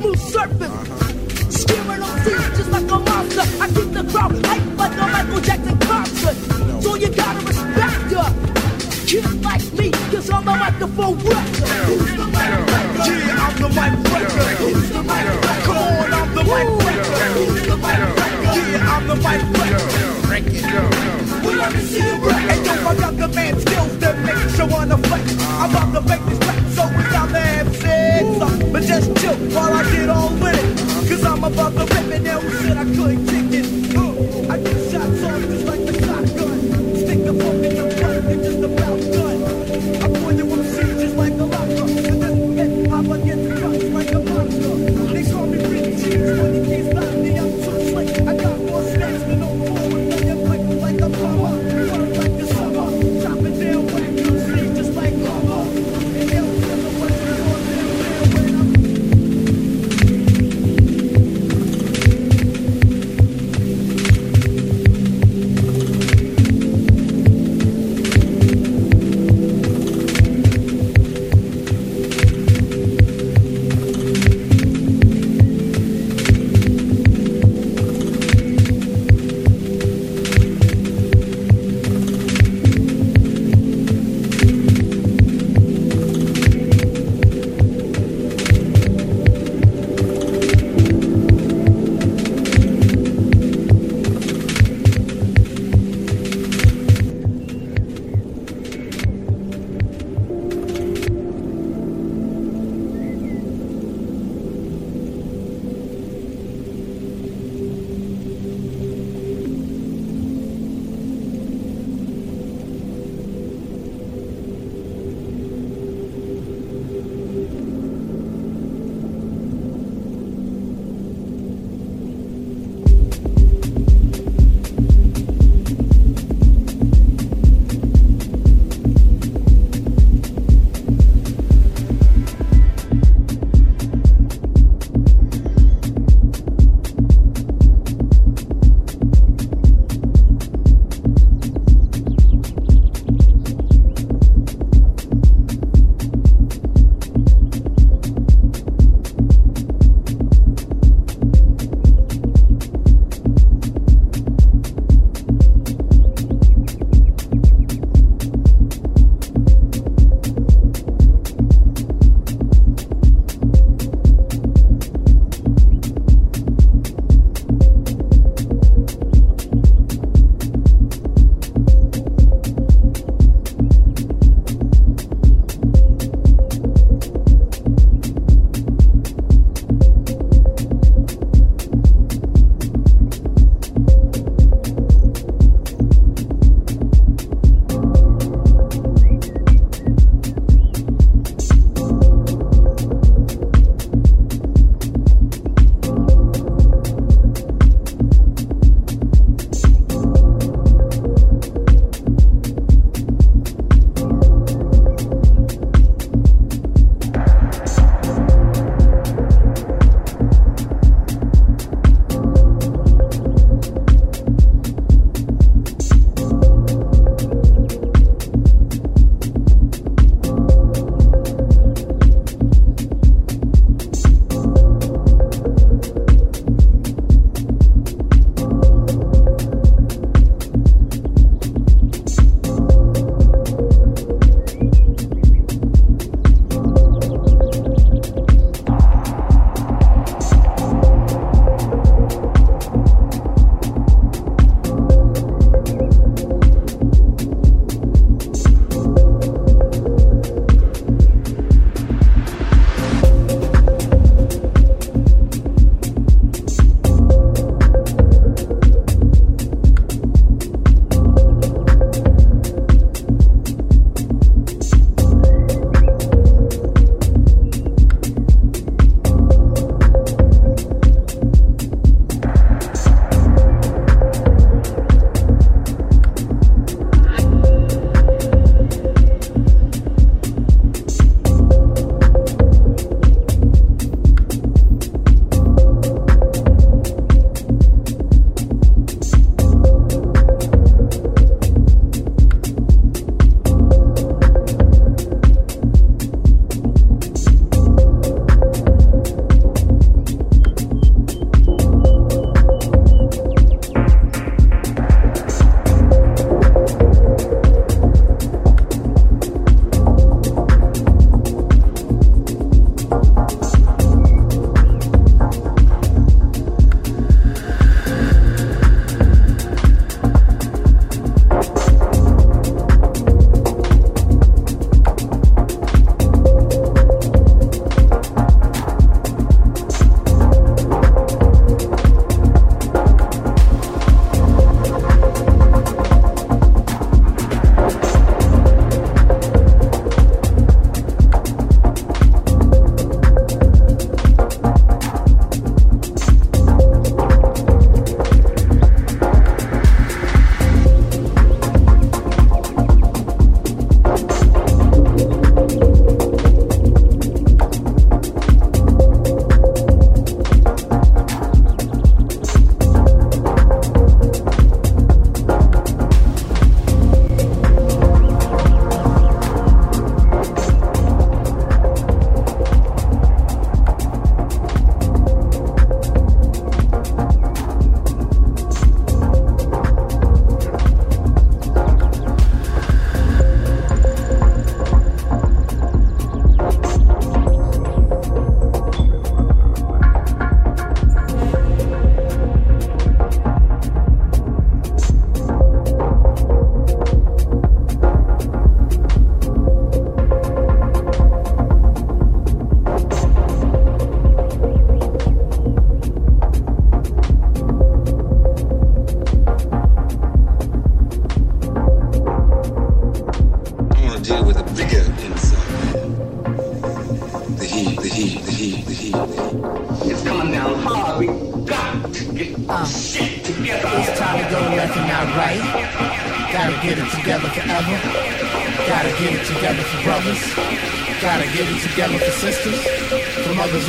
smooth surface.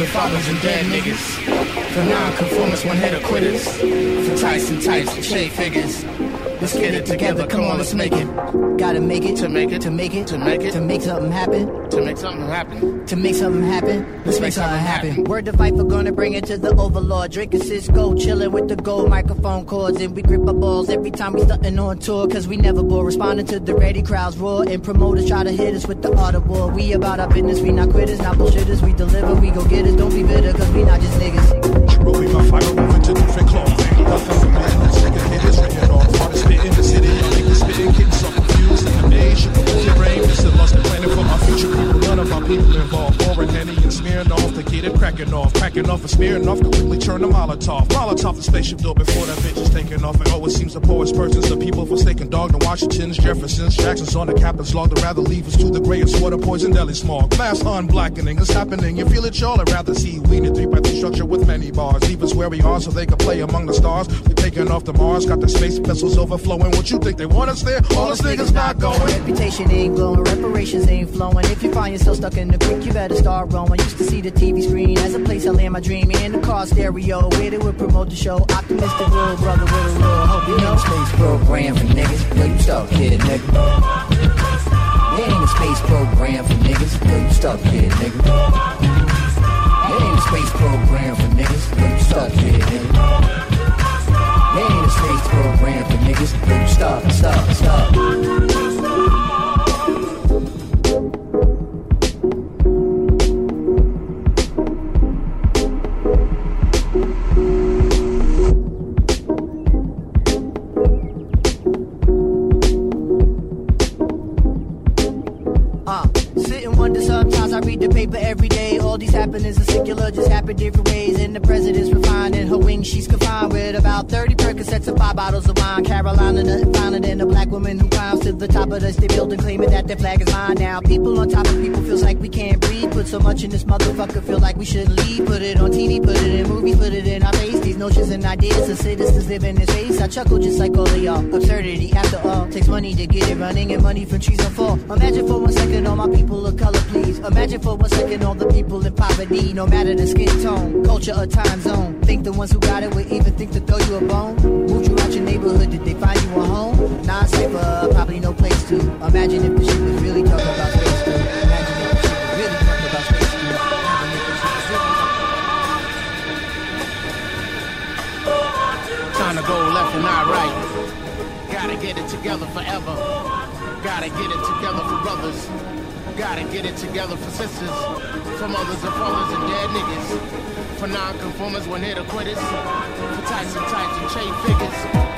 And fathers and dead niggas. For non-conformists, one-hitter quitters. For Tyson types and shade figures. Let's get it together. Come on, let's make it. Gotta make it to make it to make it to make it to make something happen. To make something happen. To make something happen. Let's make something happen. Word to fight for gonna bring it to the overlord. Drinking Cisco, chilling with the gold microphone cords, and we grip our balls every time we stuntin' on tour. Cause we never bore. Responding to the ready crowds roar, and promoters try to hit us with the art of war. We about our business, we not quitters, not bullshitters. We deliver, we go get it. Don't be bitter, cause we not just niggas. Rolling my fiber moving to different cloth. Involved. Pouring Henny and smearing off to get it cracking off. Cracking off and smearing off, quickly turn the Molotov. Molotov the spaceship door before that bitch is taking off. And oh, it seems the poorest persons, the people forsaken dog, the Washingtons, Jeffersons, Jacksons on the captain's log. They'd rather leave us to the grayest water, poison, deli smog. Glass unblackening is happening. You feel it, y'all? I'd rather see we in a three by three structure with many bars. Leave us where we are so they can play among the stars. We taking off to Mars, got the space vessels overflowing. What you think they want us there? All us niggas not going. Reputation ain't glowing, reparations ain't flowing. If you find yourself stuck in the creek, you better start rowing. Used to see the TV screen as a place I land my dream in the car stereo. Where they would promote the show. Optimistic real brother with a real hope. You know, space program for niggas. Where you stuck, kid, nigga. There ain't a space program for niggas. Where you stuck, kid, nigga. There ain't a space program for niggas. Where you stuck, kid, nigga. There ain't a space program for niggas. Where you stop, stop, stop. Bottles of wine. Carolina, nothing finer than a black woman who climbs to the top of the state building, claiming that their flag is mine. Now, people on top of people feels like we can't breathe. Put so much in this motherfucker, feel like we shouldn't leave. Put it on TV, put it in movies, put it in our face. These notions and ideas of citizens live in this space. I chuckle just like all of y'all. Absurdity, after all, takes money to get it running and money from trees on fall. Imagine for one second all my people of color, please. Imagine for one second all the people in poverty, no matter the skin tone, culture or time zone. Think the ones who got it would even think to throw you a bone. Moved you out your neighborhood, did they find you a home? Nah, safer, probably no place to. Imagine if the shit was really talking about space. Imagine if the shit was really talking about really Time to go left and not right. Gotta get it together forever. Gotta get it together for brothers. Gotta get it together for sisters. For mothers and fathers and dead niggas. For non-conformers, one hitter quitters. For Tyson types and chain figures.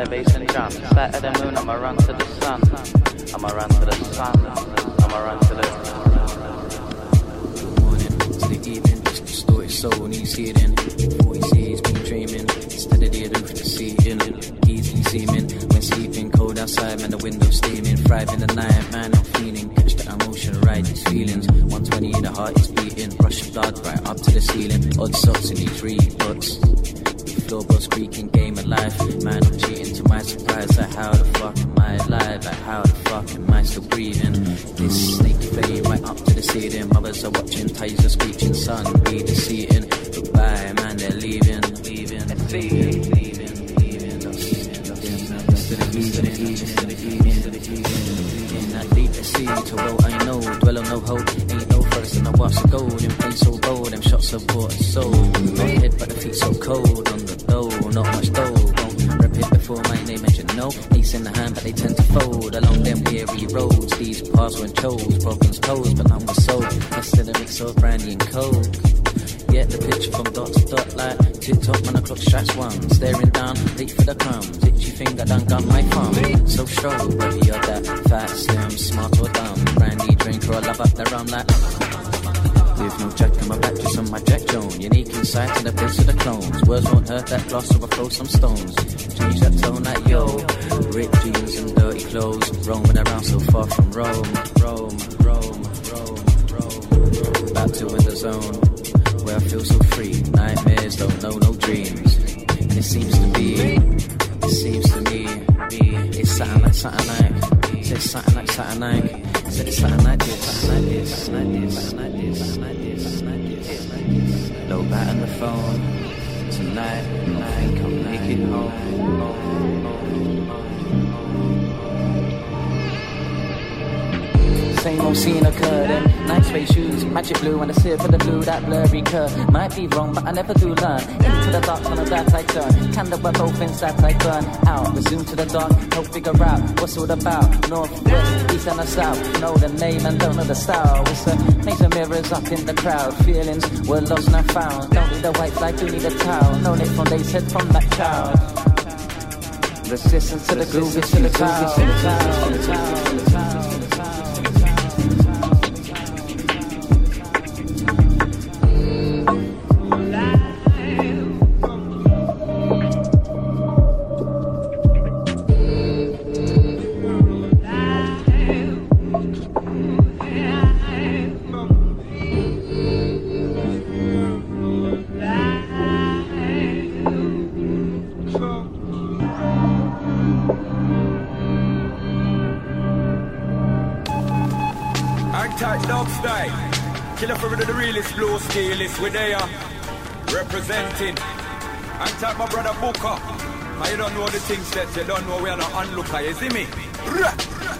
The bass and drum. Sight sip of the blue, that blurry curve. Might be wrong, but I never do learn. Into the dark, on a dark I turn. Candle where both that I burn out. Resume to the dark, help figure out what's all about. North, west, east, and the south. Know the name and don't know the style. It's a maze of mirrors up in the crowd. Feelings were lost and found. Don't need a white flag, do need a towel. No it from they said from that child. Resistance to the groove, to the cloud. To the to the We there representing. Hang tight, my brother Booker. I don't know the things that you don't know. We are not onlooker. You see me?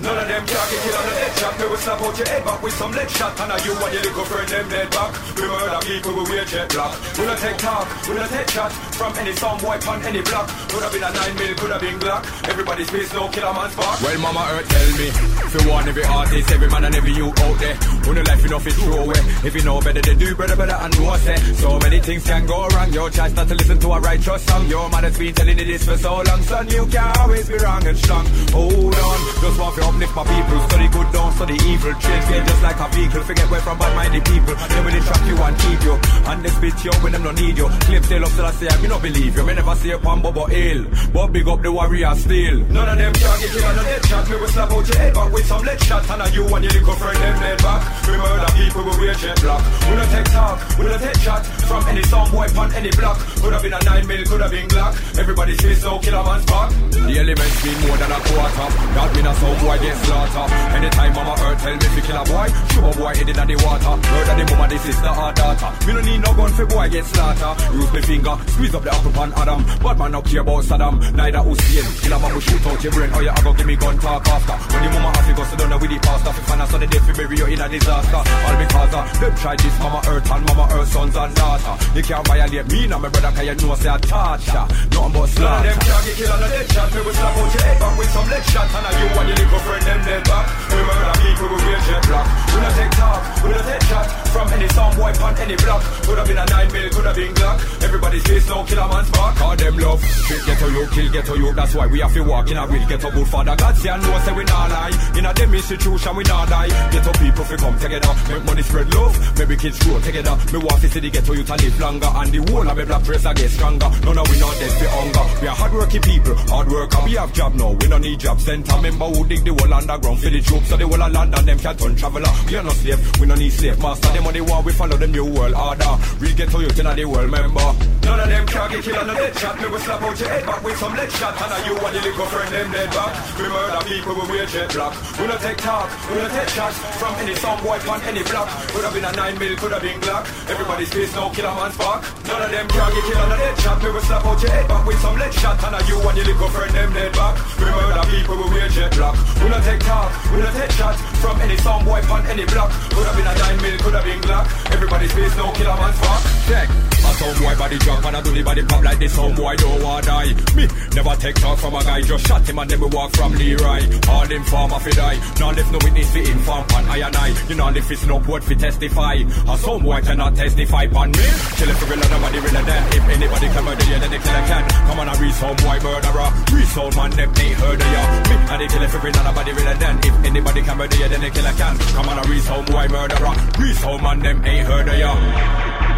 None of them can get on the head shot. Me will slap out your head back with some lead shot. And you and your little friend them dead back. We murder people with wear jet black. We don't take talk, we don't take shot from any some boy on any block. Could have been a nine mil, could have been Glock. Everybody's face no killer man's spark. Well, Mama Earth tell me, if you want every artist, every man and every you out there, who no life enough is throw away. If you know better, they do better, better and know say. Eh? So many things can go wrong. Your choice not to listen to a righteous song. Your mother's been telling you this for so long, son. You can't always be wrong and strong. Hold on, just want to uplift my people. Study good, don't study evil. Change game just like a vehicle. Forget where from bad-minded people. They will trap you and keep you. And they spit you when them don't need you. Clip still up till I say I me not believe you. Me never see a pan bubble ill. But big up the warrior still. None of them can get killed on the dead shot. Me will slap out your head back with some lead shot. And you and your little friend them dead back. We murder people with wear jet black. We don't take talk, we don't take shot from any some boy on any block. Could have been a nine mil, could have been Glock. Everybody's face no killer man spark. The elements mean more than a quarter. That mean a some boy get slaughter. Anytime mama earth tell me fi kill a boy, show a boy head inna the water. Murder the mama, the sister or daughter. Me no need no gun for boy get slaughter. Use me finger, squeeze up the apple pan Adam. But man no care about Saddam, neither Hussein. Kill a man will shoot out your brain, or you a go give me gun talk after. When your mama have to go sit down with the pastor, fi find a son of death fi bury you in a disaster. All because of them try this mama earth and mama earth sons and daughter. You can't violate me now, my brother, cause you know say I torture. Nothing but slaughter. them can't get killed on the dead shot. Me will slap out your head back with some lead shot. And you and your little friend them dead back. We murder people with wear jet black. We don't take talk, we don't take shot from any some boy on any block. Could have been a nine mil, could have been Glock. Everybody's face no killer man spark. Call them love. Straight get to you, kill get to you. That's why we have to walk in a real get to good father. God say and know say we not lie. In a them institution we not die. Get to people fi come together. Make money spread love. Maybe kids grow together. Me want to see the get to you to live longer. And the whole of me black race I get stronger. No, no, we not dead for hunger. We are hardworking people, hard worker. We have job now. We don't need job center. Member who dig the whole underground for the troops. So the whole of London them can't turn traveler. We are not slave. We don't need slave master. Them on the war we follow them new world order. We get to you to the world member. None of them can get killed on the dead shot. Me will slap out your head back with some lead shot. And you and your little friend them dead back. We murder people with wear jet black. We don't take talk, we don't take shots from any some boy on any block. Could have been a nine mil, could have been Glock. Everybody's face no killer man spark. None of them can get killed on the dead shot. Me will slap out your head back with some lead shot. And you and your little friend them dead back. We murder people with wear jet black. We don't take talk, we don't take shots from any some boy on any block. Could have been a nine mil, could have been Glock. Everybody's face no killer man spark. Check. A some boy body drop and I do the body pop like this. Some boy don't want die. Me never take talk from a guy. Just shot him and then we walk from Leroy. All them farmer fi die. Now left no witness fi inform pan I and I. You know if it's no word fi testify. A some boy cannot testify pan me. Kill it for real nobody real than. If anybody can murder you then they kill a can. Come on and reach some boy murderer. Reach some man them ain't heard of ya. Me and they kill it for real nobody real than. If anybody can murder you then they kill a can. Come on and reach some boy murderer. Reach some man them ain't heard of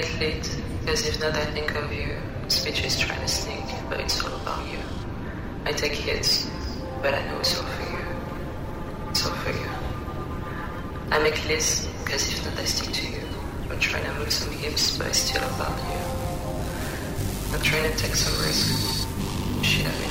get lit, because if not, I think of you. Speech is trying to sneak, but it's all about you. I take hits, but I know it's all for you. It's all for you. I make lists, because if not, I stick to you. I'm trying to move some hips, but it's still about you. I'm trying to take some risks. Shit, I've been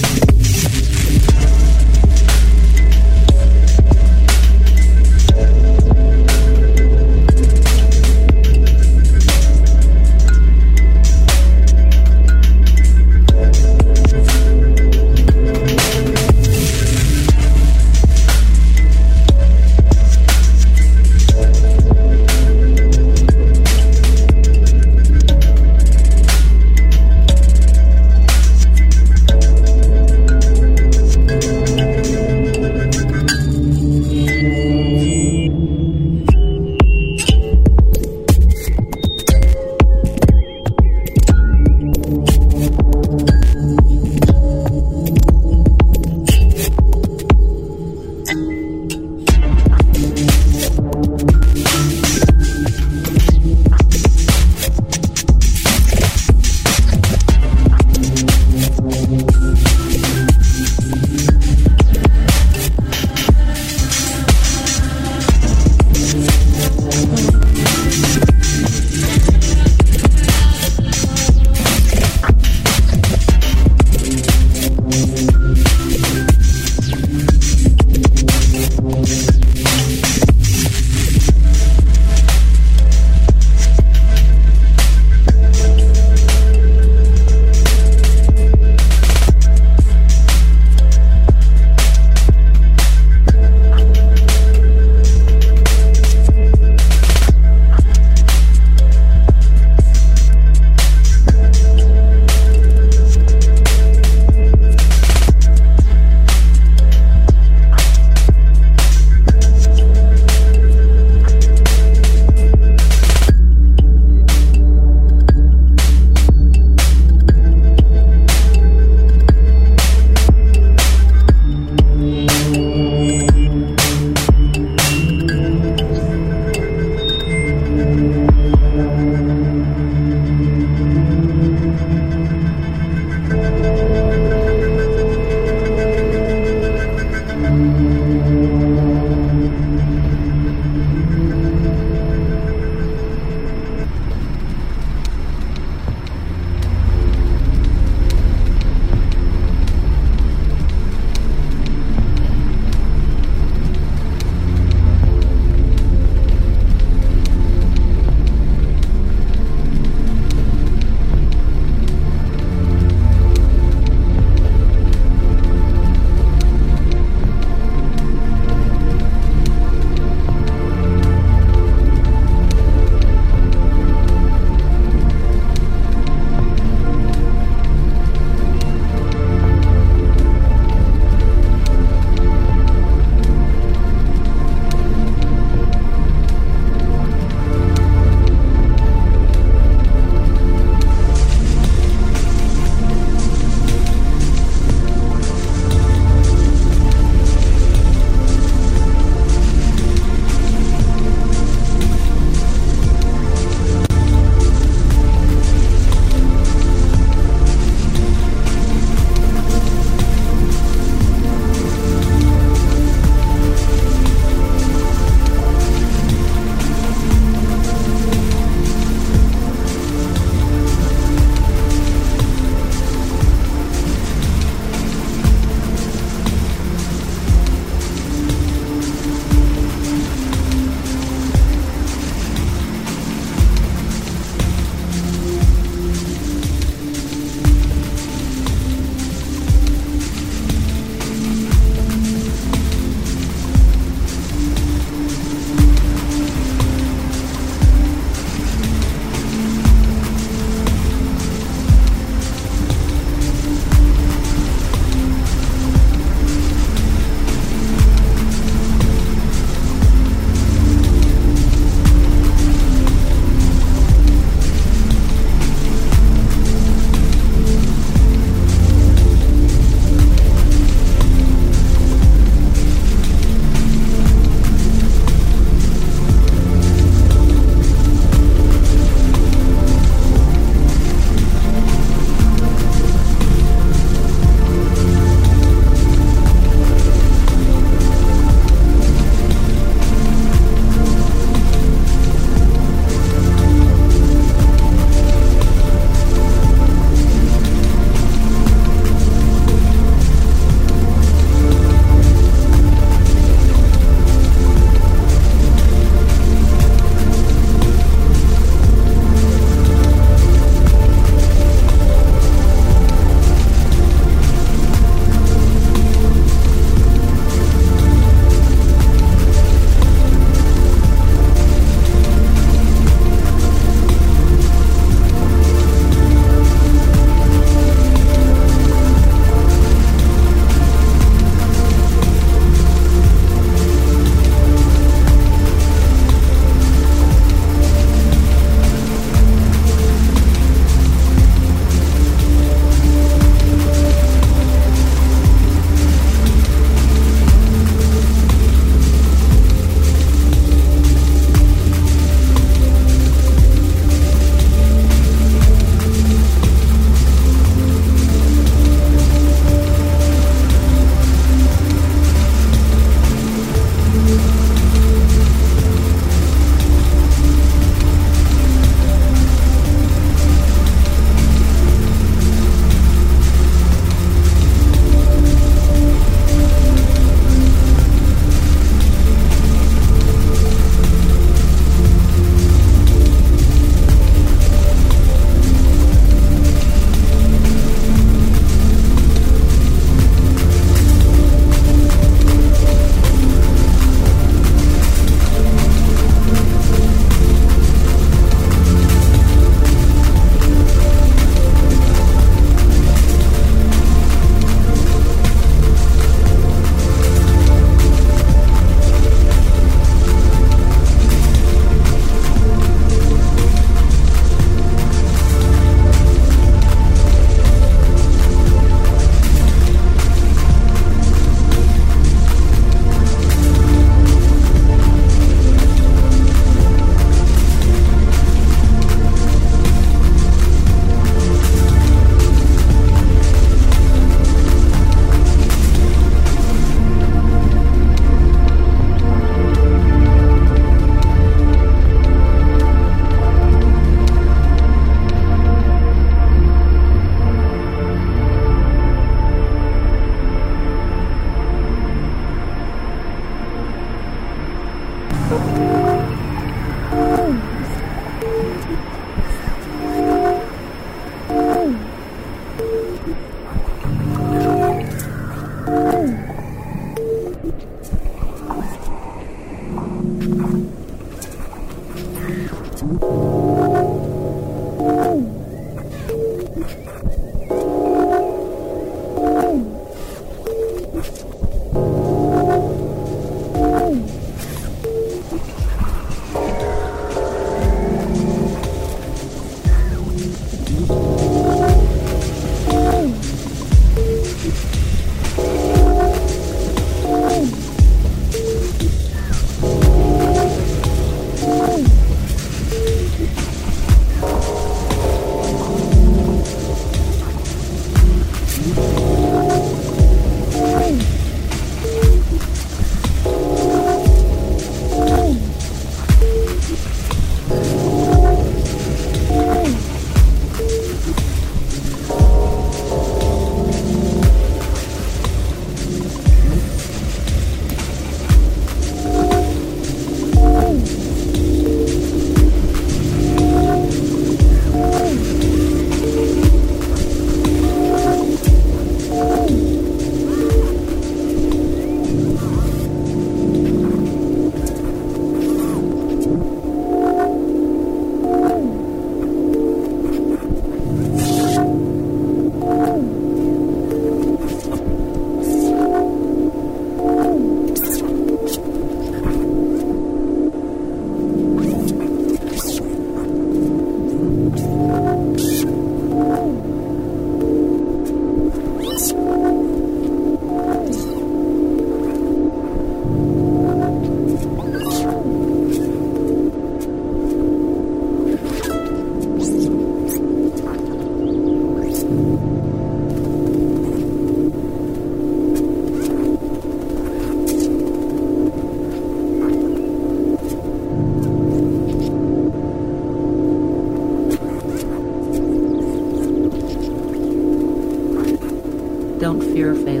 fear failure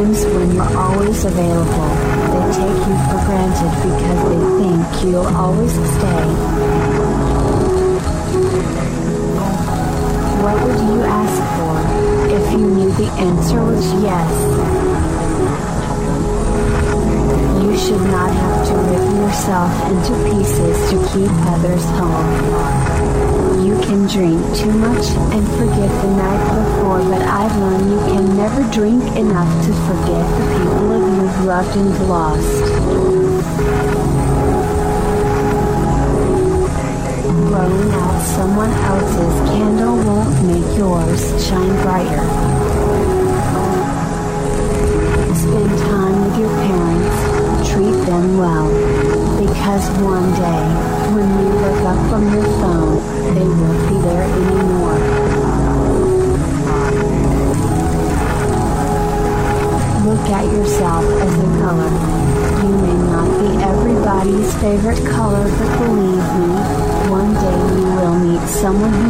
Sometimes when you're always available, they take you for granted because they think you'll always stay. What would you ask for if you knew the answer was yes? You should not have to rip yourself into pieces to keep others home. You can drink too much and forget the night before, but I've learned you can never drink enough to forget the people you've loved and lost. Blowing out someone else's candle won't make yours shine brighter. Spend time with your parents, treat them well. Because one day, favorite color, but believe me, one day you will meet someone who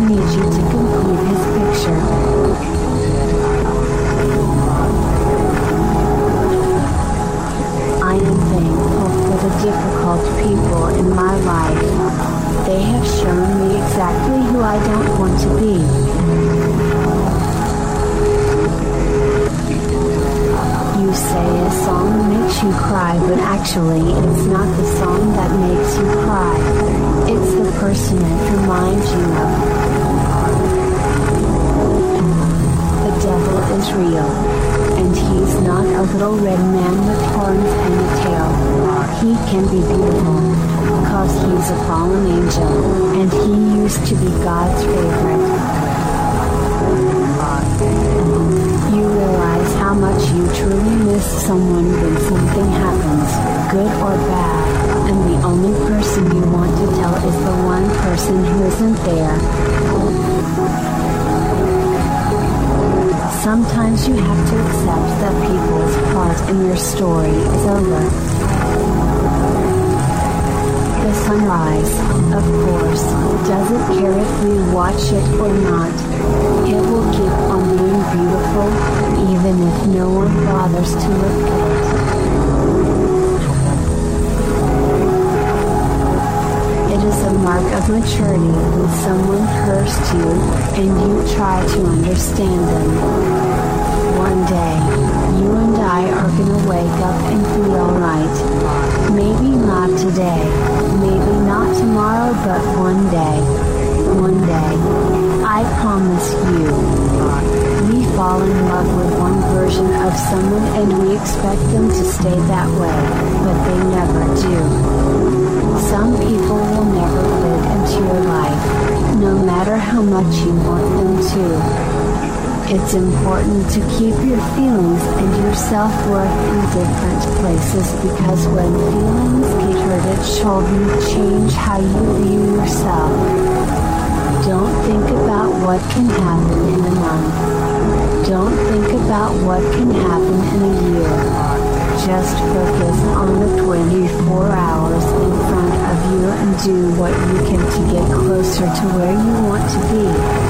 someone when something happens, good or bad, and the only person you want to tell is the one person who isn't there. Sometimes you have to accept that people's part in your story is over. Sunrise, of course, doesn't care if we watch it or not. It will keep on being beautiful, even if no one bothers to look at it. It is a mark of maturity when someone hurts you and you try to understand them. One day, you and I are gonna wake up and be alright. Maybe not today, maybe not tomorrow, but one day. One day. I promise you. We fall in love with one version of someone and we expect them to stay that way, but they never do. Some people will never fit into your life, no matter how much you want them to. It's important to keep your feelings and your self-worth in different places because when feelings get hurt it shouldn't change how you view yourself. Don't think about what can happen in a month. Don't think about what can happen in a year. Just focus on the 24 hours in front of you and do what you can to get closer to where you want to be.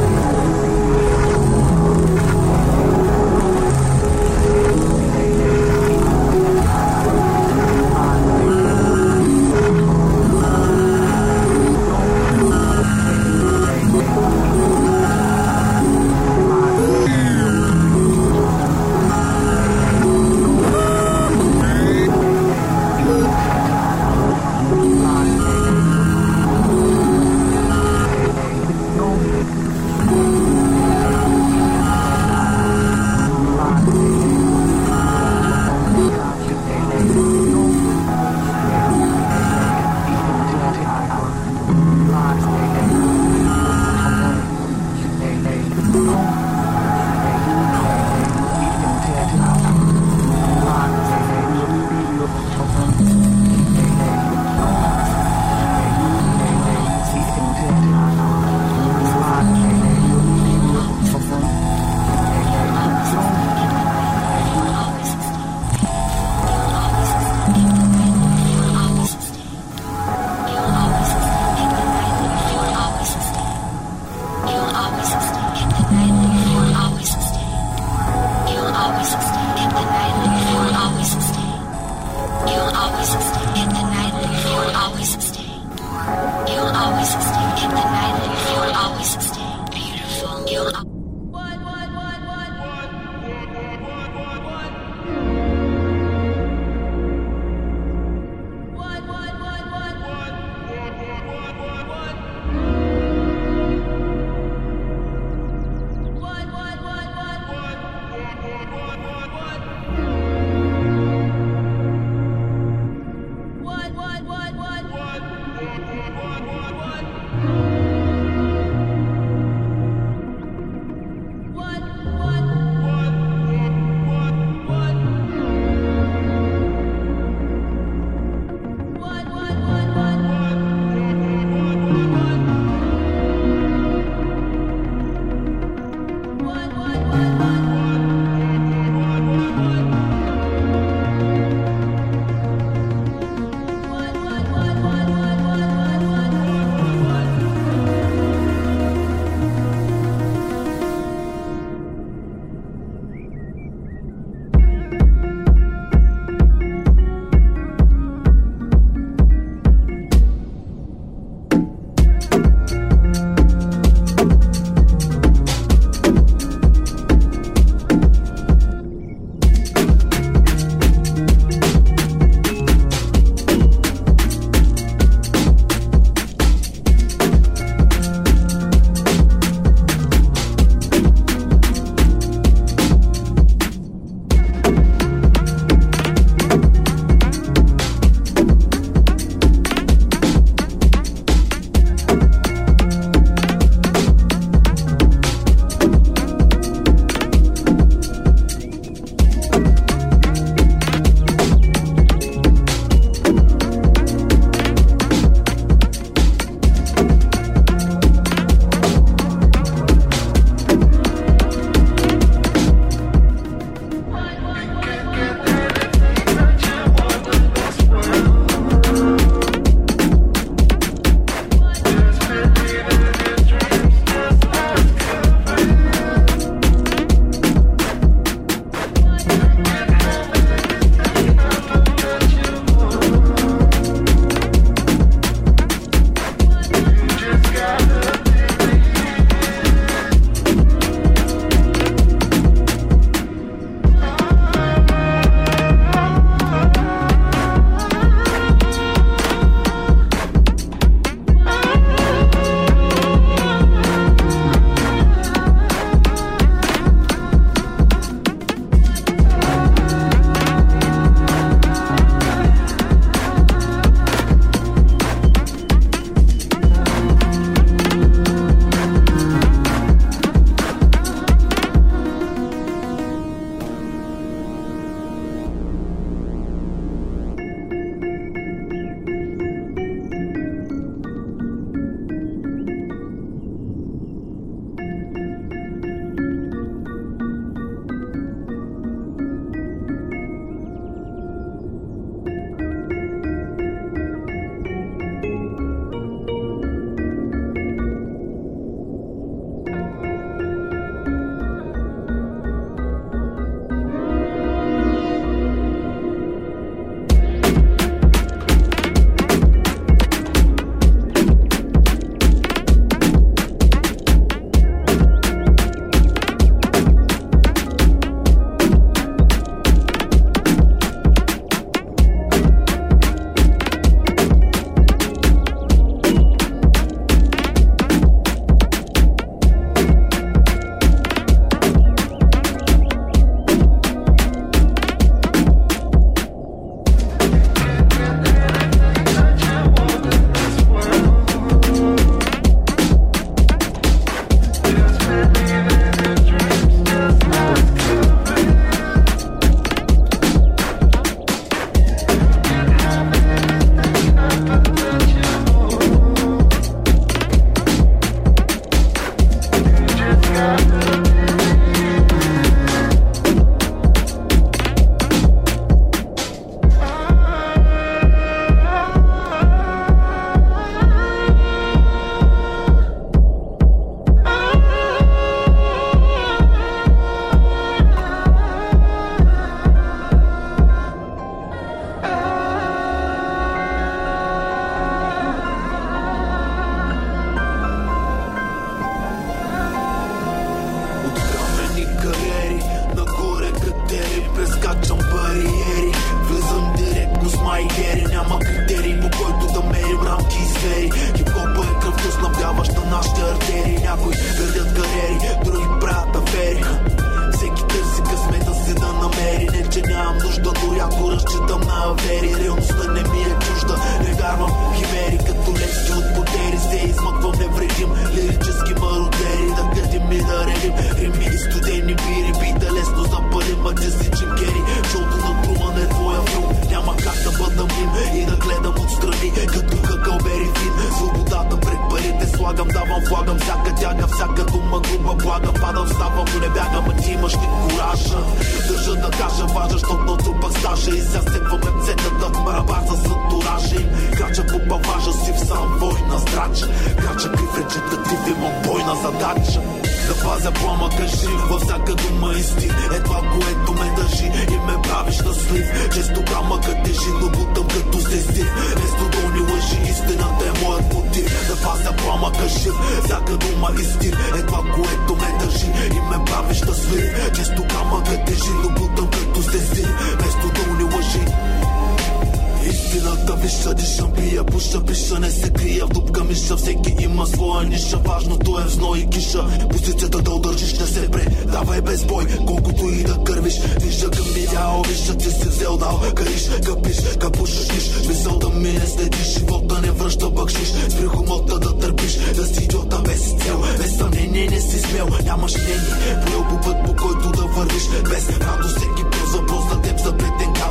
Пия, пуша, пиша Не се крия. В дупка миша Всеки има своя ниша. Важното е в зной и киша. Позицията да удържиш не се пре Давай без бой, колкото и да кървиш Вижда към видял, вижда, че си взел дал Кариш, капиш, капушаш ниш. Мисъл да мине следиш Живота не връща бъкшиш Спри хумота да търпиш Да си идиота без цел. Без съмнение не си смел Нямаш мнение. Поел по път по който да вървиш. Без радост всеки пил въпрос за теб Заплетен казус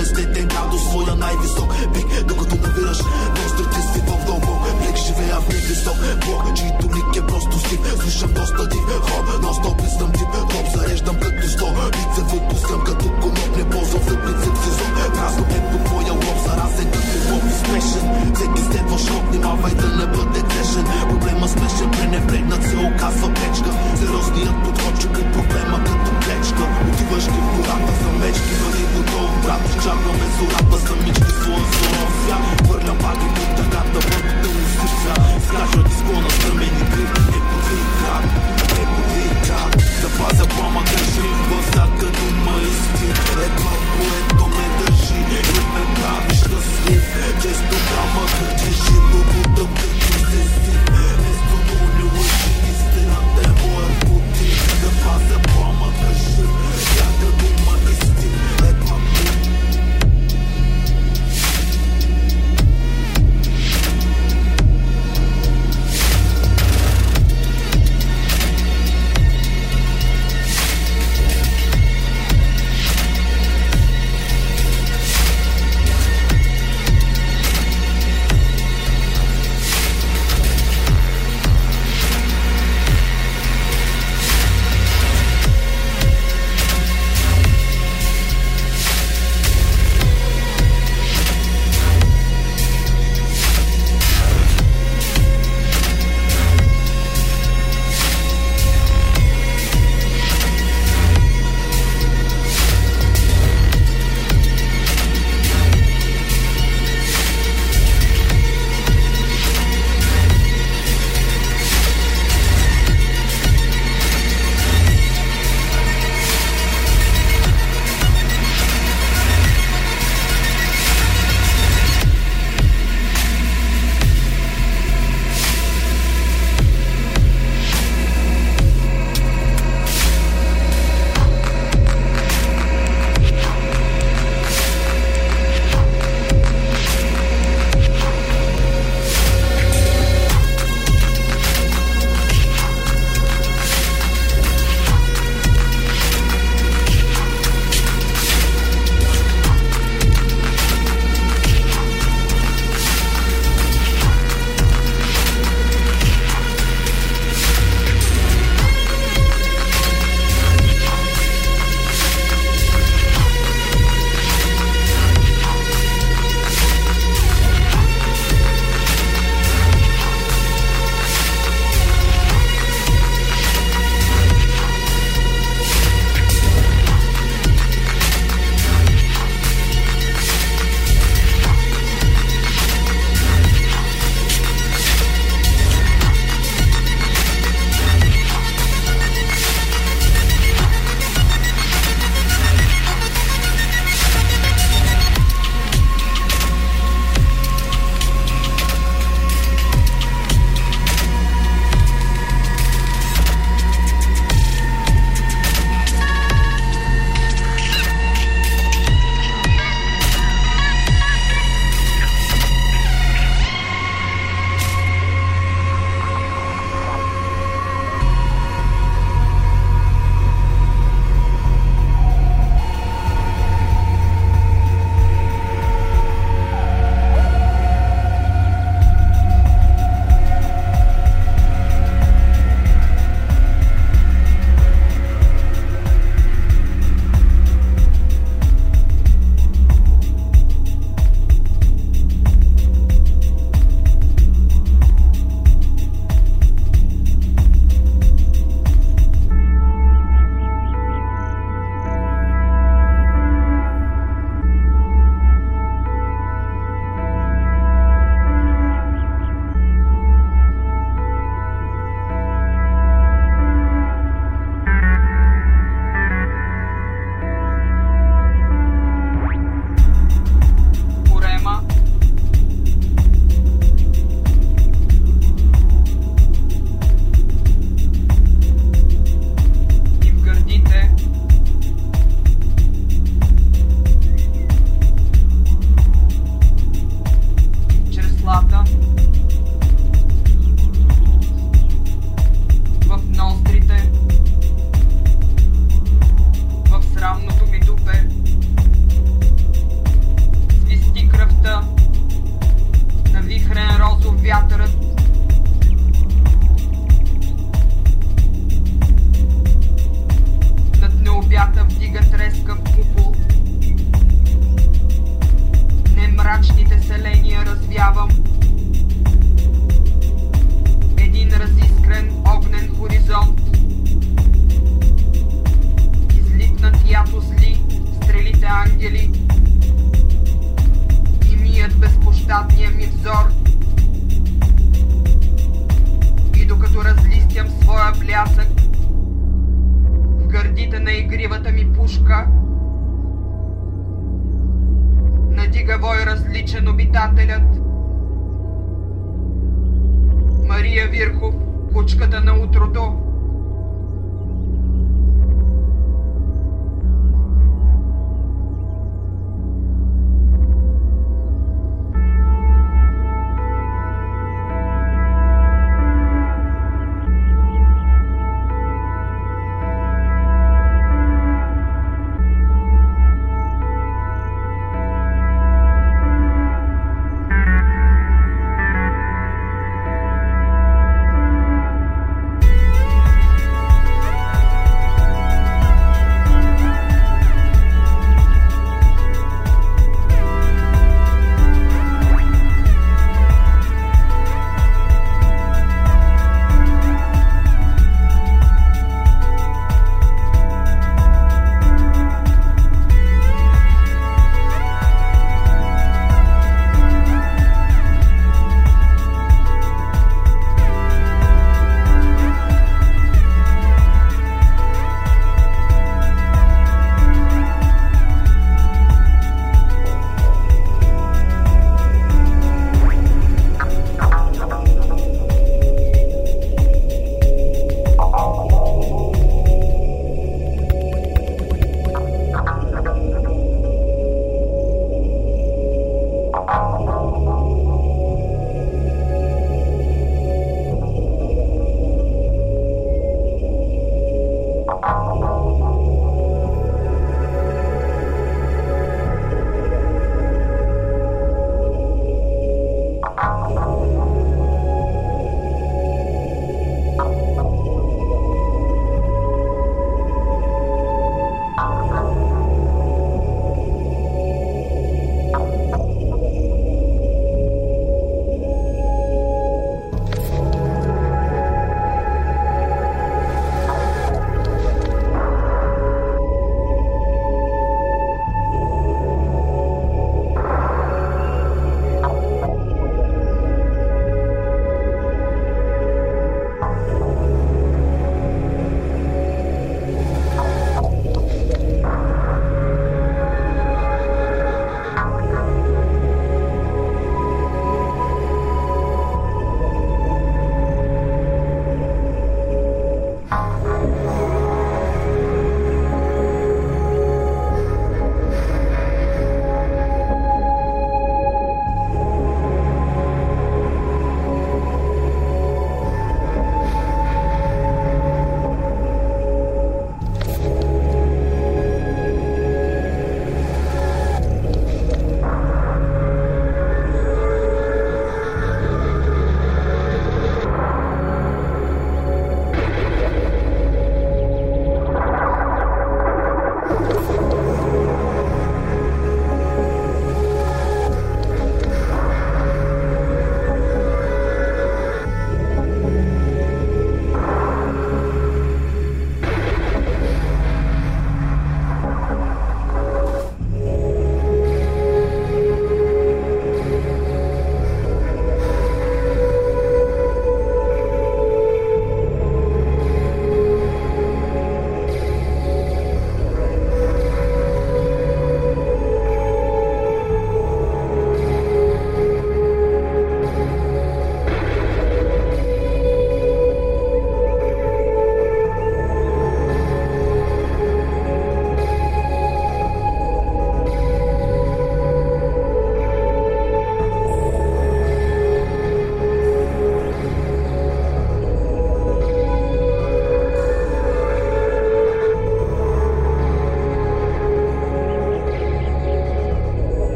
Е стетен до своя най-висок пик. Докато навираш Нострите си в дълбок Блик живея в невисок блок Чието лик е просто стив Слушам доста див. Хоп, но стоп съм тип Топ зареждам като сто. Лицевото съм като коноп Не ползвам за принцип сезон. Празно е по твоя лоб. Заразен като лоб и смешен Всеки следва шок. Внимавай да не бъде грешен Проблема смешен Пренебрегнат се оказва пречка. Сериозният подход чука проблема въжки в гората са мечки Бъди готов, брат, чакаме зората Самички своя зона в свят Хвърлям баги по тъгата, върху тъмни сърца Скачват изгона, стремени гръб Е поди крак, е поди крак Запазя пламък, кажи в всяка дума истин Едно което ме държи и ме прави щастлив. Често грама хърчиш и много дъм, като се си. Естото не лъжи.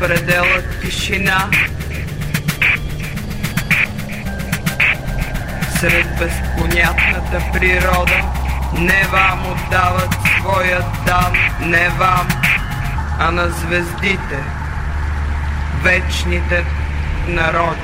предела тишина. Сред безпонятната природа не вам отдават своя дан, не вам, а на звездите, вечните народи.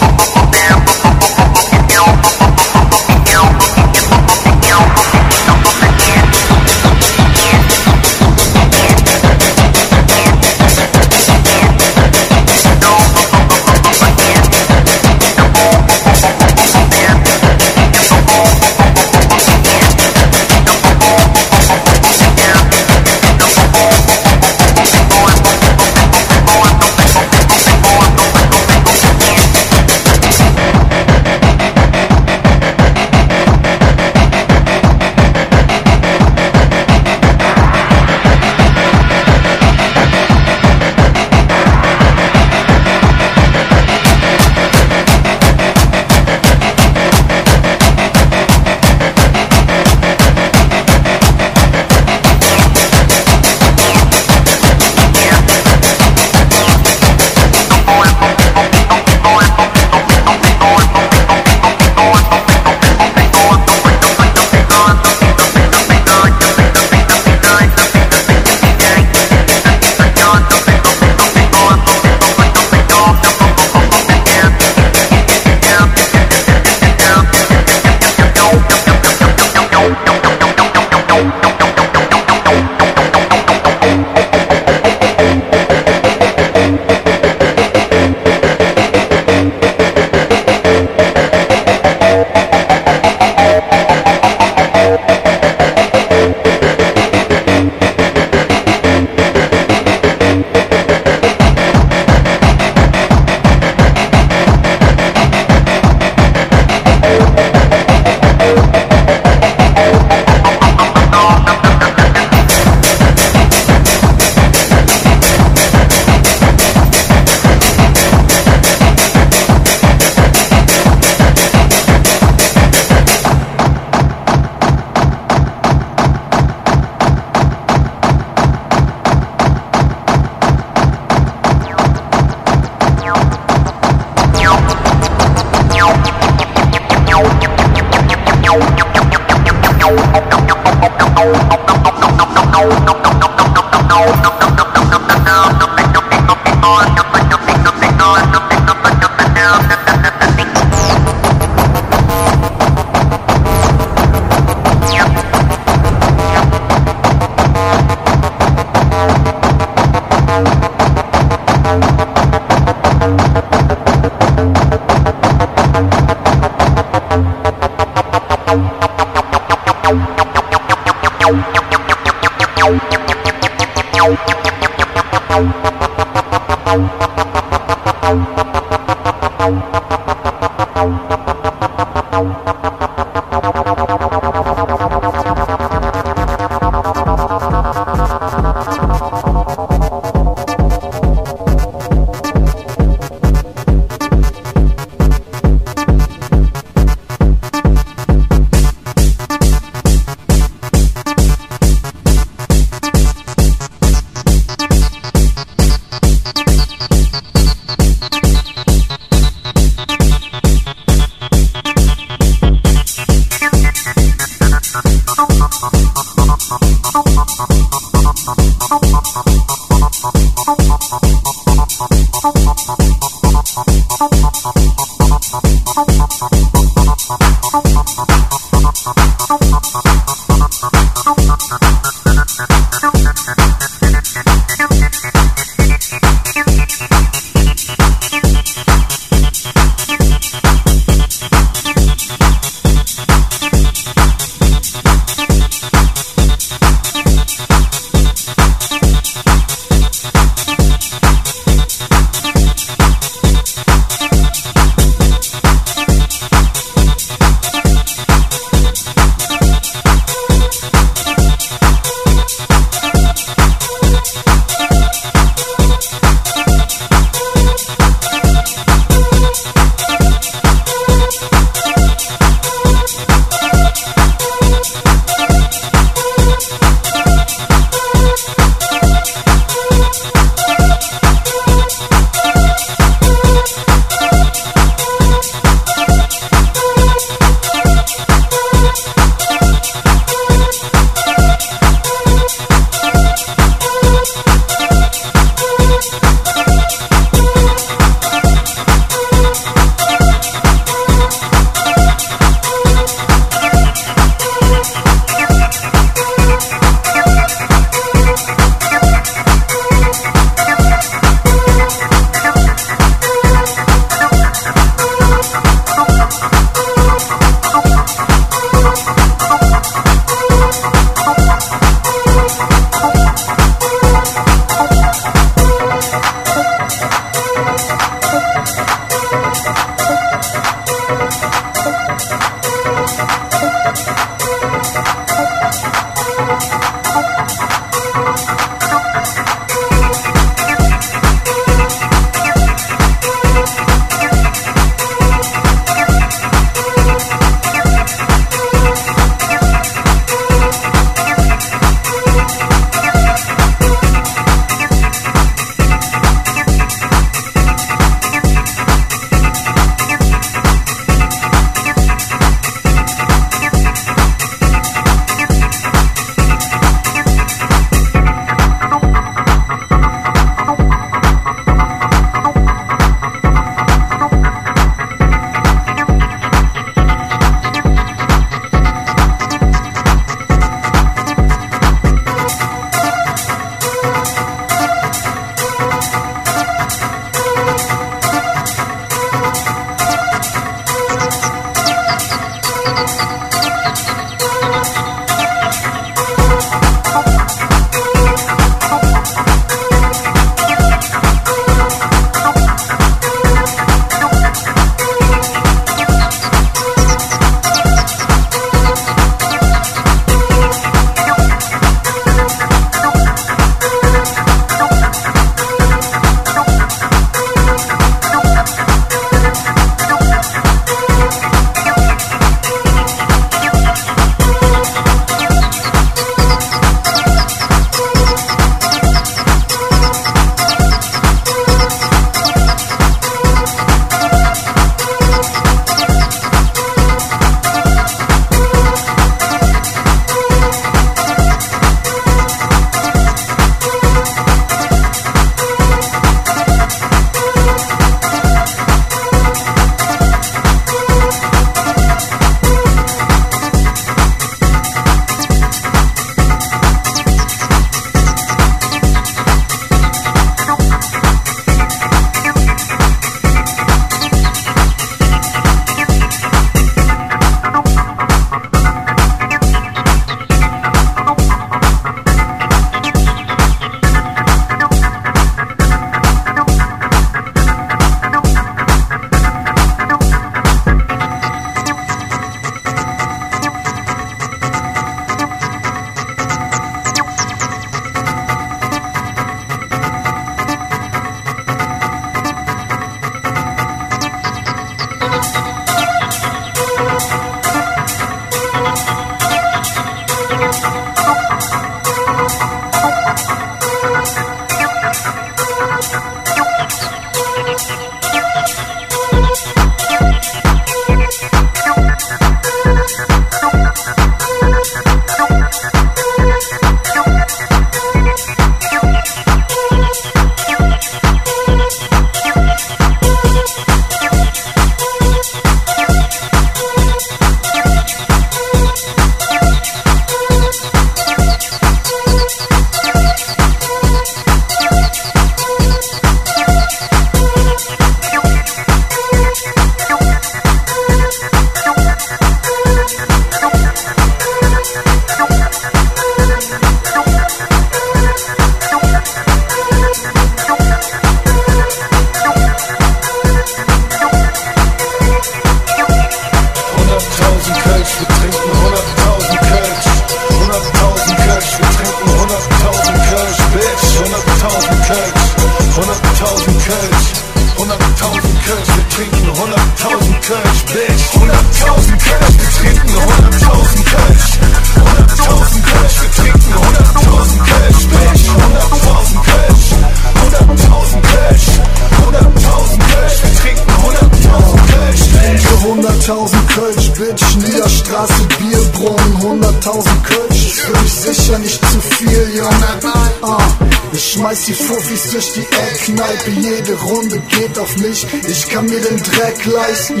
Mich, ich kann mir den Dreck leisten.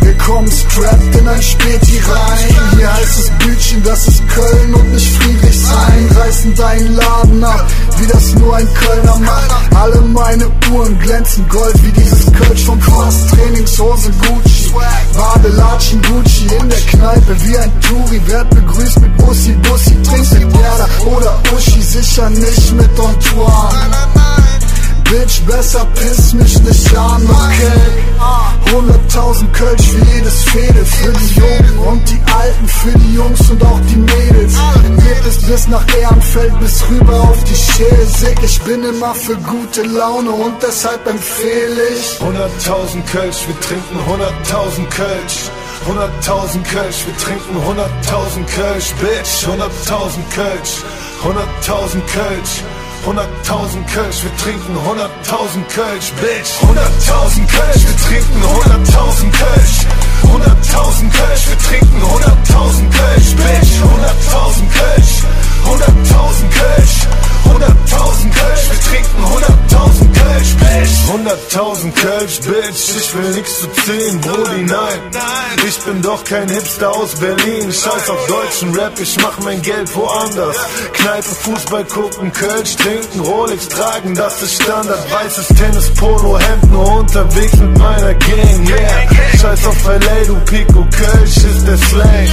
Wir kommen strapped in ein Späti rein. Hier heißt es Bütchen, das ist Köln und nicht Friedrichshain. Reißen deinen Laden ab, wie das nur ein Kölner macht. Alle meine Uhren glänzen Gold wie dieses Kölsch vom Fass. Trainingshose Gucci, Badelatschen Gucci in der Kneipe wie ein Touri. Werd begrüßt mit Bussi, Bussi, trinkst mit Gerda oder Uschi, sicher nicht mit Antoine. Bitch, besser piss mich nicht an, okay? 100.000 Kölsch für jedes Fehde, für die Jungen und die Alten, für die Jungs und auch die Mädels. Geht es bis nach Ehrenfeld, bis rüber auf die Schäle. Sick, ich bin immer für gute Laune und deshalb empfehle ich. 100.000 Kölsch, wir trinken 100.000 Kölsch. 100.000 Kölsch, wir trinken 100.000 Kölsch, Bitch. 100.000 Kölsch, 100.000 Kölsch. 100.000 Kölsch, wir trinken 100.000 Kölsch, Bitch. 100.000 Kölsch, wir trinken 100.000 Kölsch. 100.000 Kölsch, wir trinken 100.000 Kölsch, Bitch. 100.000 Kölsch, 100.000 Kölsch. 100.000 Kölsch, wir trinken 100.000 Kölsch, Bitch. 100.000 Kölsch, Bitch. Ich will nix zu ziehen, Brody, nein. Ich bin doch kein Hipster aus Berlin. Scheiß auf deutschen Rap, ich mach mein Geld woanders. Kneipe, Fußball gucken, Kölsch trinken, Rolex tragen, das ist Standard. Weißes Tennis, Polo, Hemd, nur unterwegs mit meiner Gang, yeah. Scheiß auf LA, du Pico, Kölsch ist der Slang.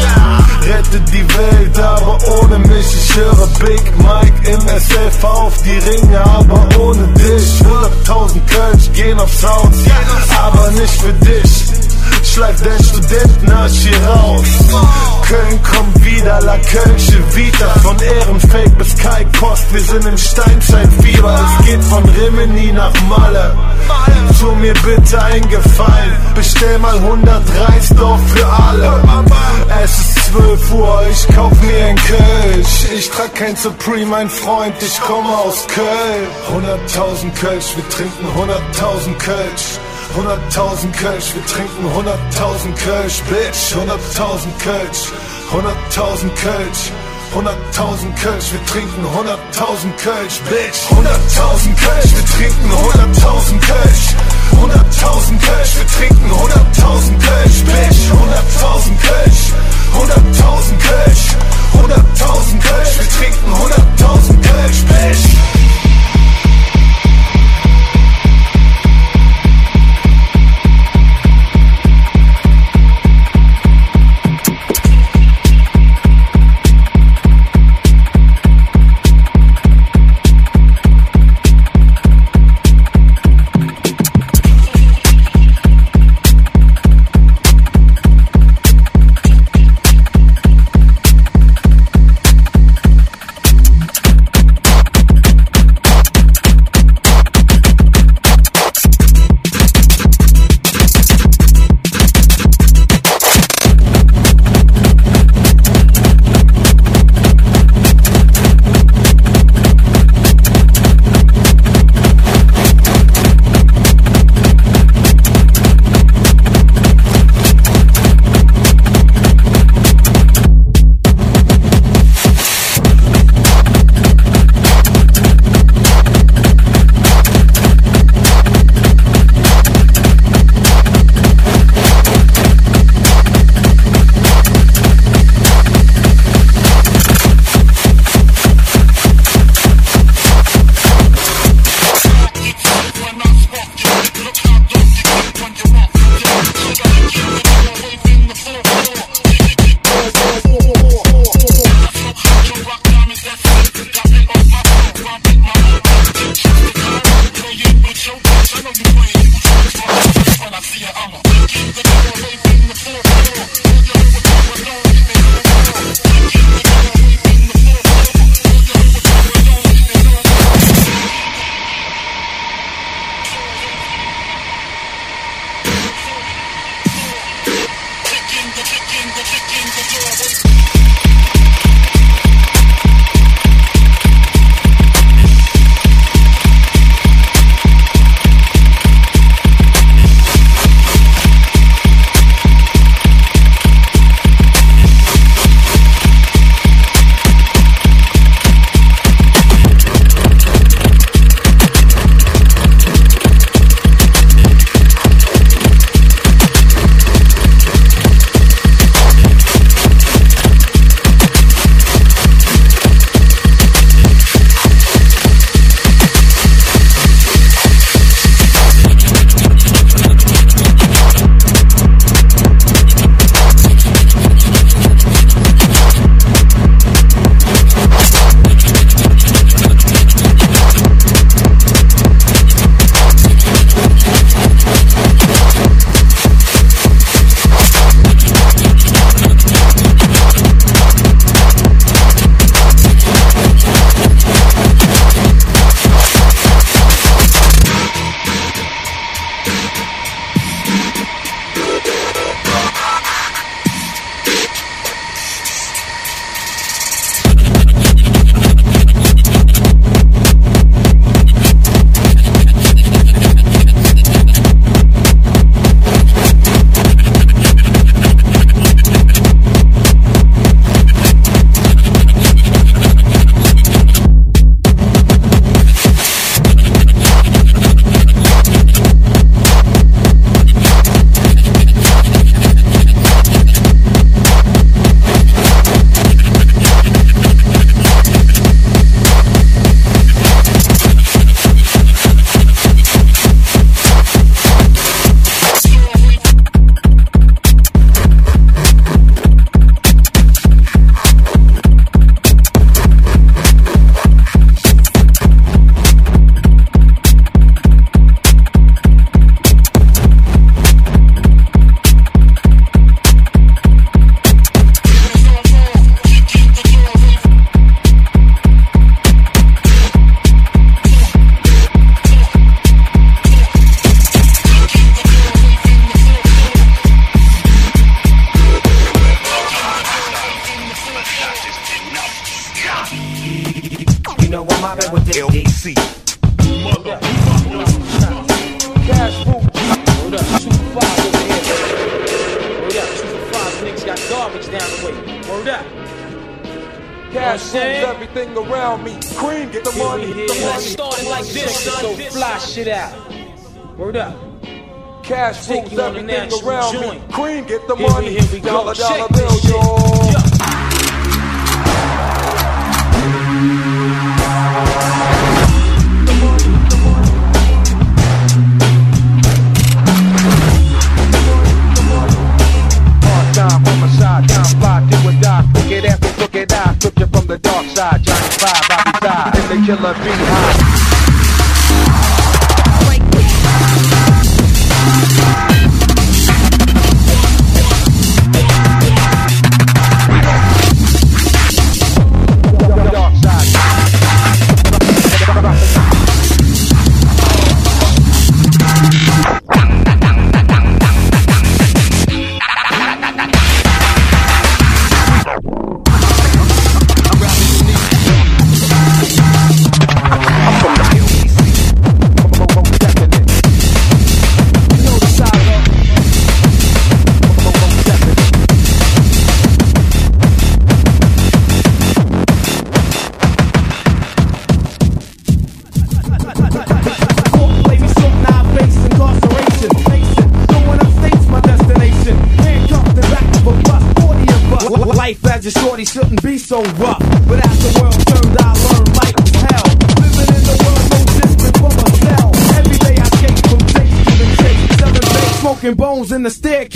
Rette die Welt, aber ohne mich. Ich höre Big Mike im SF auf die Ringe, aber ohne dich. 100.000 Kölsch gehen aufs Haus, aber nicht für dich. Schleif dein Studentenarsch hier raus. Köln kommt wieder, La Kölsche Vita. Von Ehrenfake bis Kai Kost, wir sind im Steinzeitfieber. Es geht von Rimini nach Malle. Tu mir bitte einen Gefallen, bestell mal 100 Reisdorf für alle. Es ist 12 Uhr, ich kauf mir ein Kölsch. Ich trag kein Supreme, mein Freund, ich komme aus Köln. 100.000 Kölsch, wir trinken 100.000 Kölsch. 100.000 Kölsch, wir trinken 100.000 Kölsch, Bitch. 100.000 Kölsch, 100.000 Kölsch. 100.000 Kölsch, wir trinken 100.000 Kölsch, Bitch. 100.000 Kölsch, wir trinken 100.000 Kölsch. 100.000 Kölsch, wir trinken 100.000 Kölsch, Bitch. 100.000 Kölsch, 100.000 Kölsch. 100.000 Kölsch, wir trinken 100.000 Kölsch, Bitch.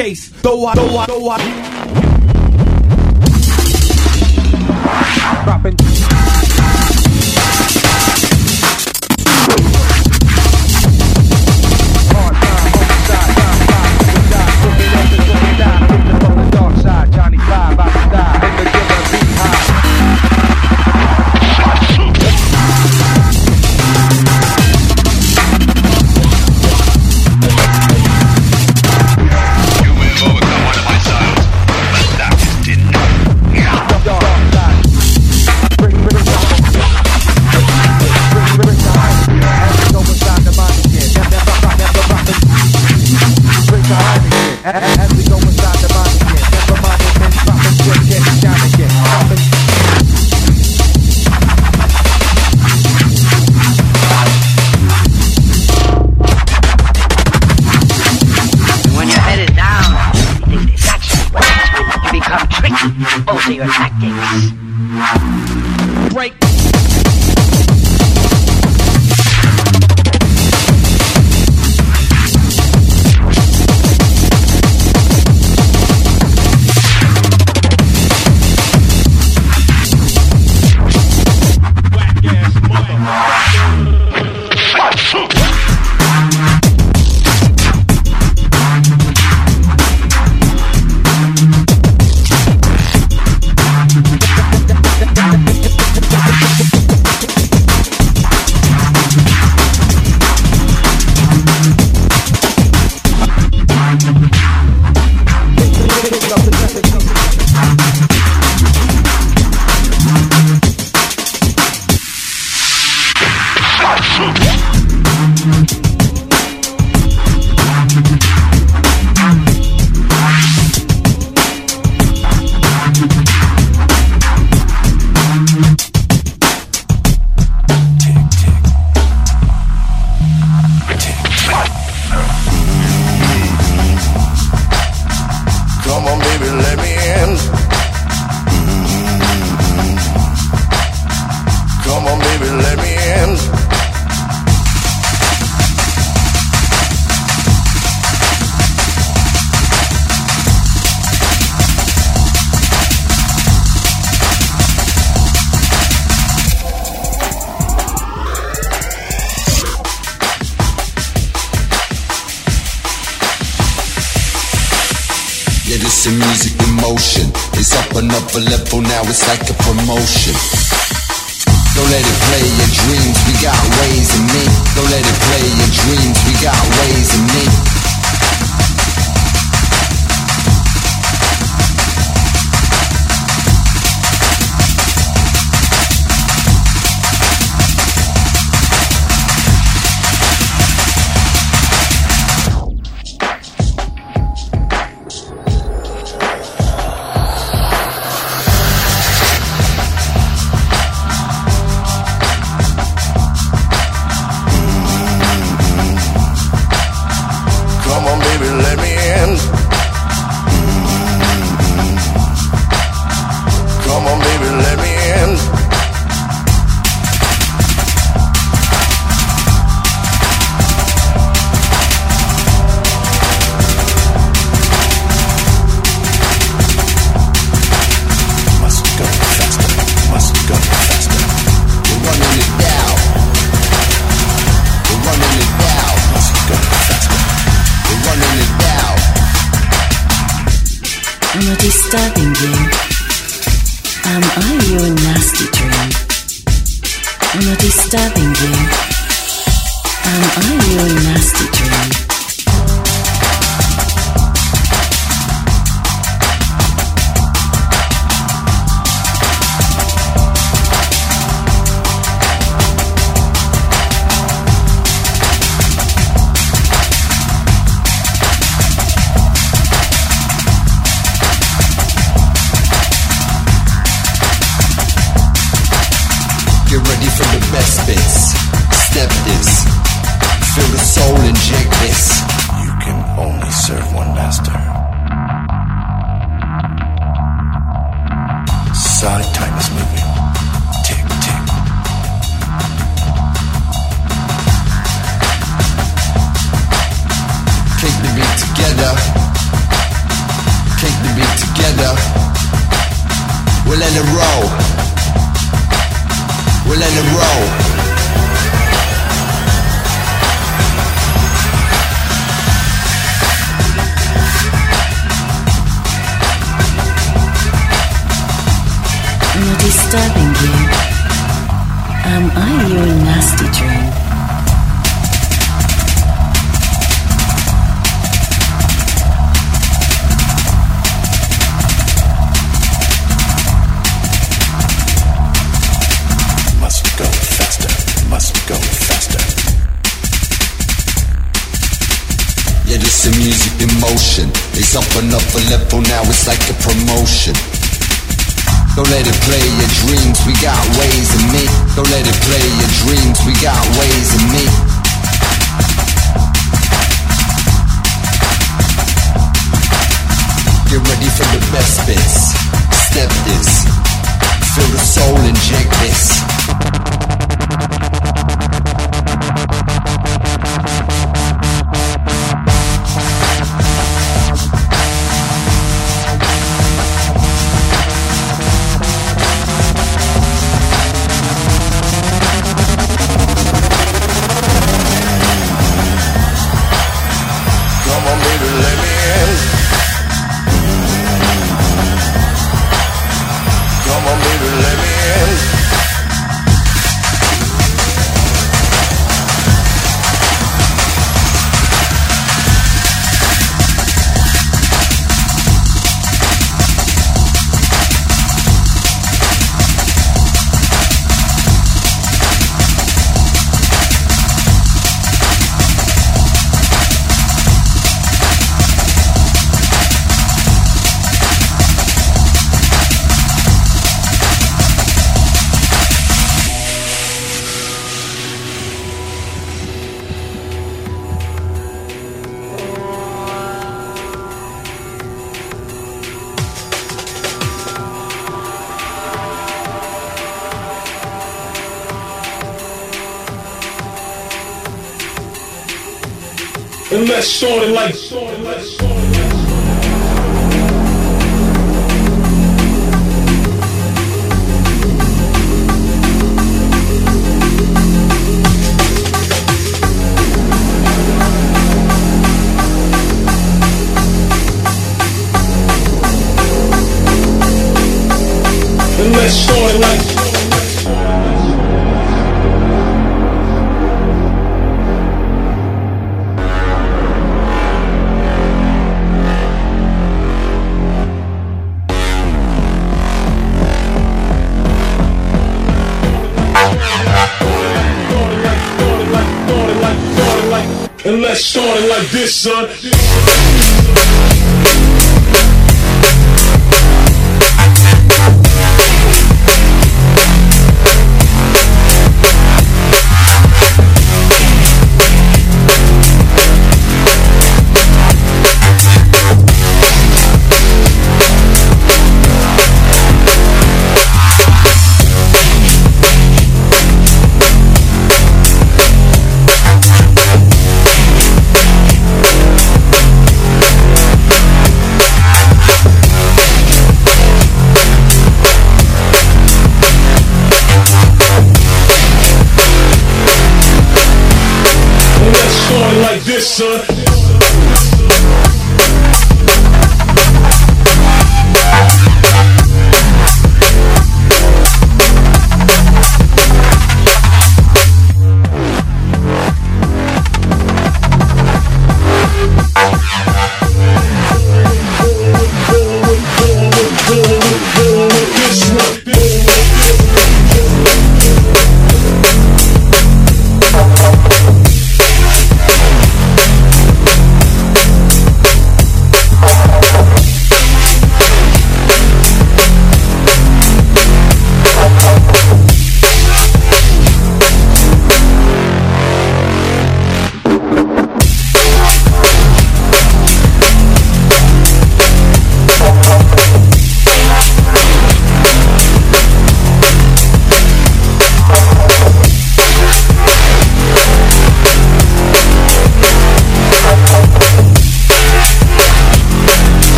Staircase. Though I, though I, though I.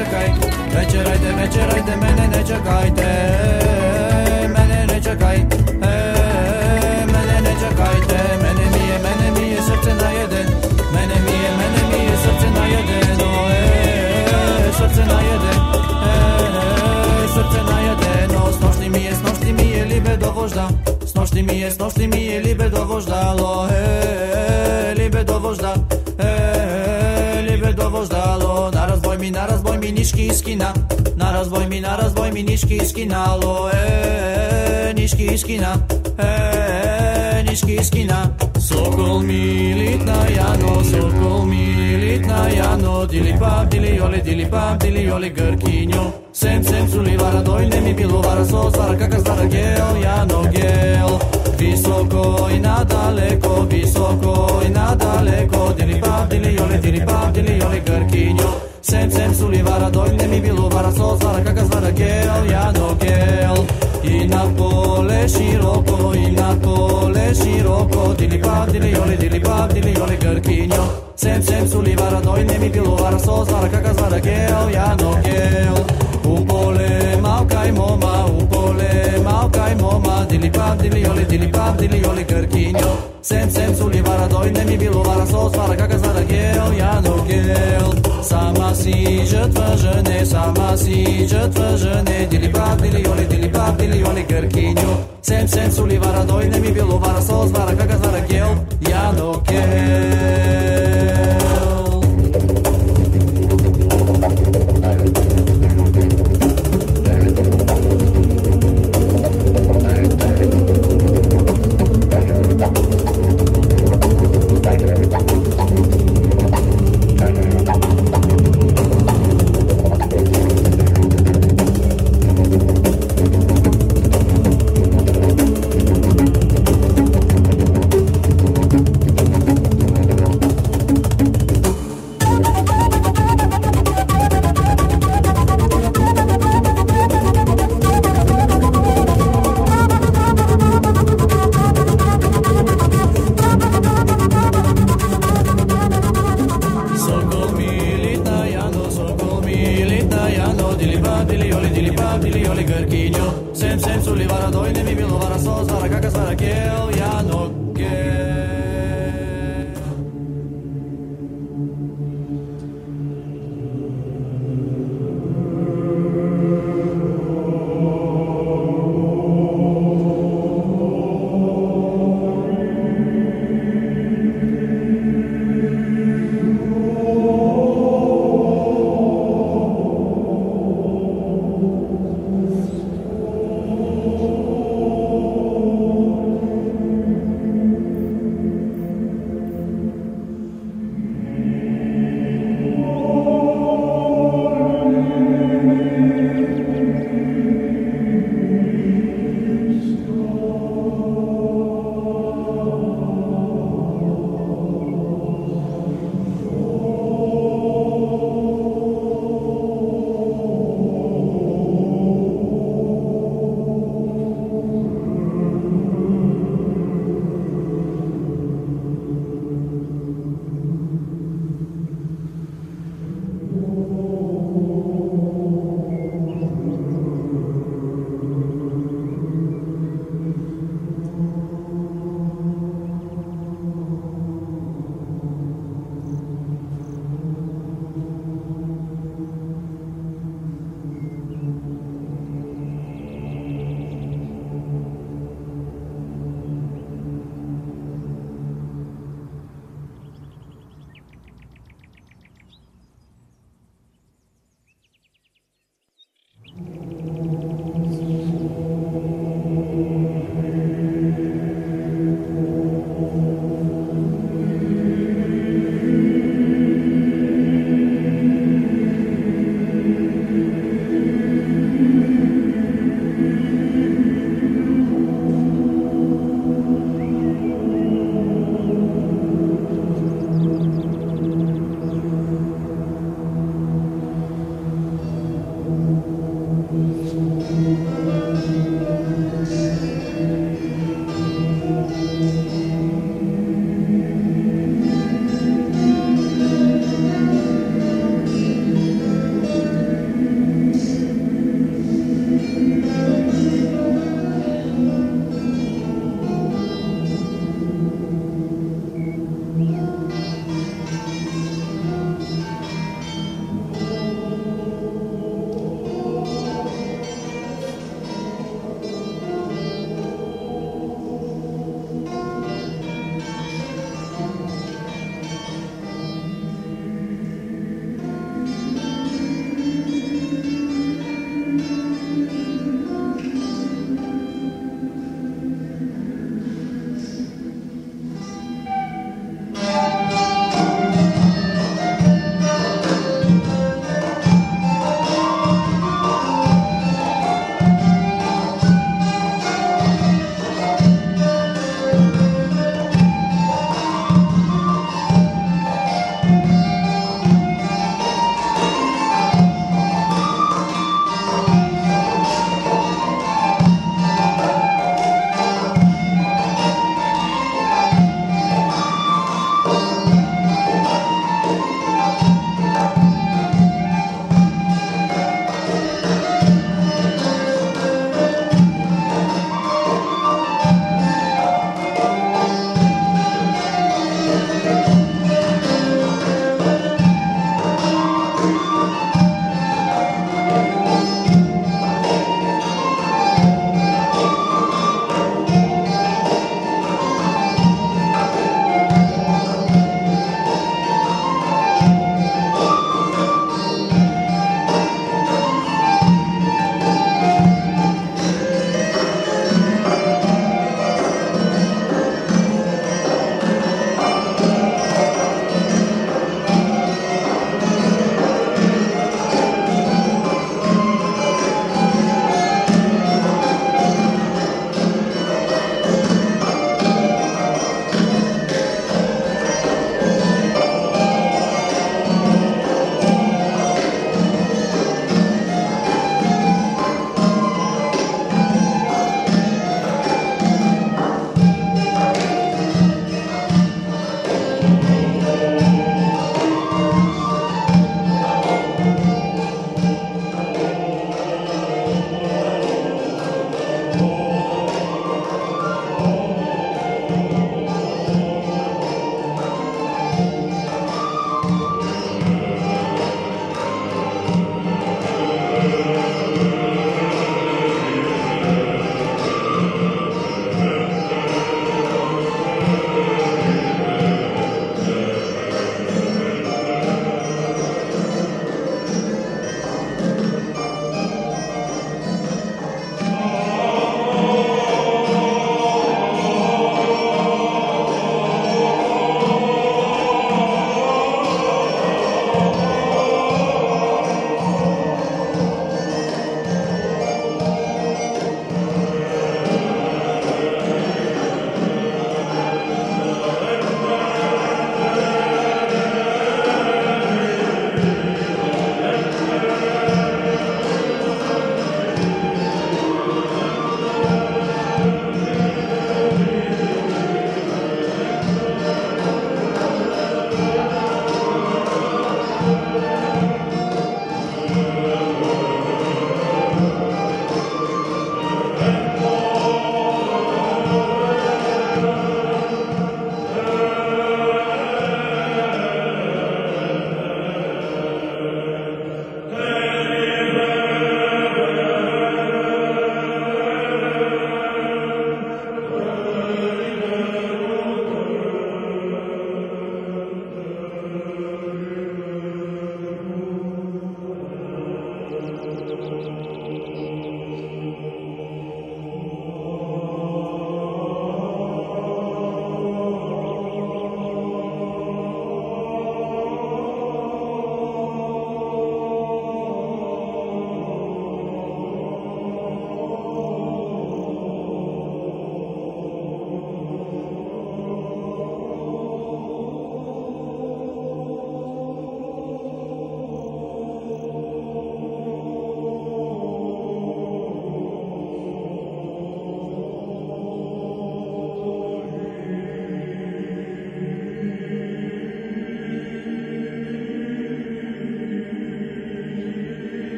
čekaj Večerajte, večerajte, mene ne čakajte Mene ne čakaj e, Mene ne čakajte Mene mi je, mene mi je srce najede Mene mi je, mene mi je srce e, srce najede e, Srce najede No snošni mi je, snošni mi je libe do vožda Snošni mi je, snošni mi je libe do vožda Lo нишки искина, на разбой ми, на разбой ми, нишки искина, ало, е, нишки искина, е, нишки искина. Сокол ми литна яно, сокол ми литна яно, дили пап, дили оле, дили пап, дили оле, гъркиньо. Сем, сем, сули вара, дойне ми било вара, сос, вара, какър, стара, гел, яно, гел. Visoko i nadaleko, visoko i nadaleko, dili pap, dili jole, dili pap, dili jole, grkinjo. Sem, sem suli vara doj, ne mi bilo vara sos, vara kaka stara gel, jano gel I na pole široko, i na pole široko Dili pap, dili joli, dili pap, dili joli grkinjo Sem, sem suli vara doj, ne mi bilo vara sos, vara kaka zvara gel, jano gel U pole malkaj moma, u pole malkaj moma Dili pap, dili joli, dili pap, dili joli grkinjo Sem, sem suli vara doj, ne mi bilo vara sos, vara kaka zvara gel, jano gel Сама си жътва жене, сама си жътва жене. Дили прав, дили йоли, дили прав, дили йоли, гъркиньо. Сем, сем, соливара, дойне ми биловара, созвара, кака звара, гел, яноке.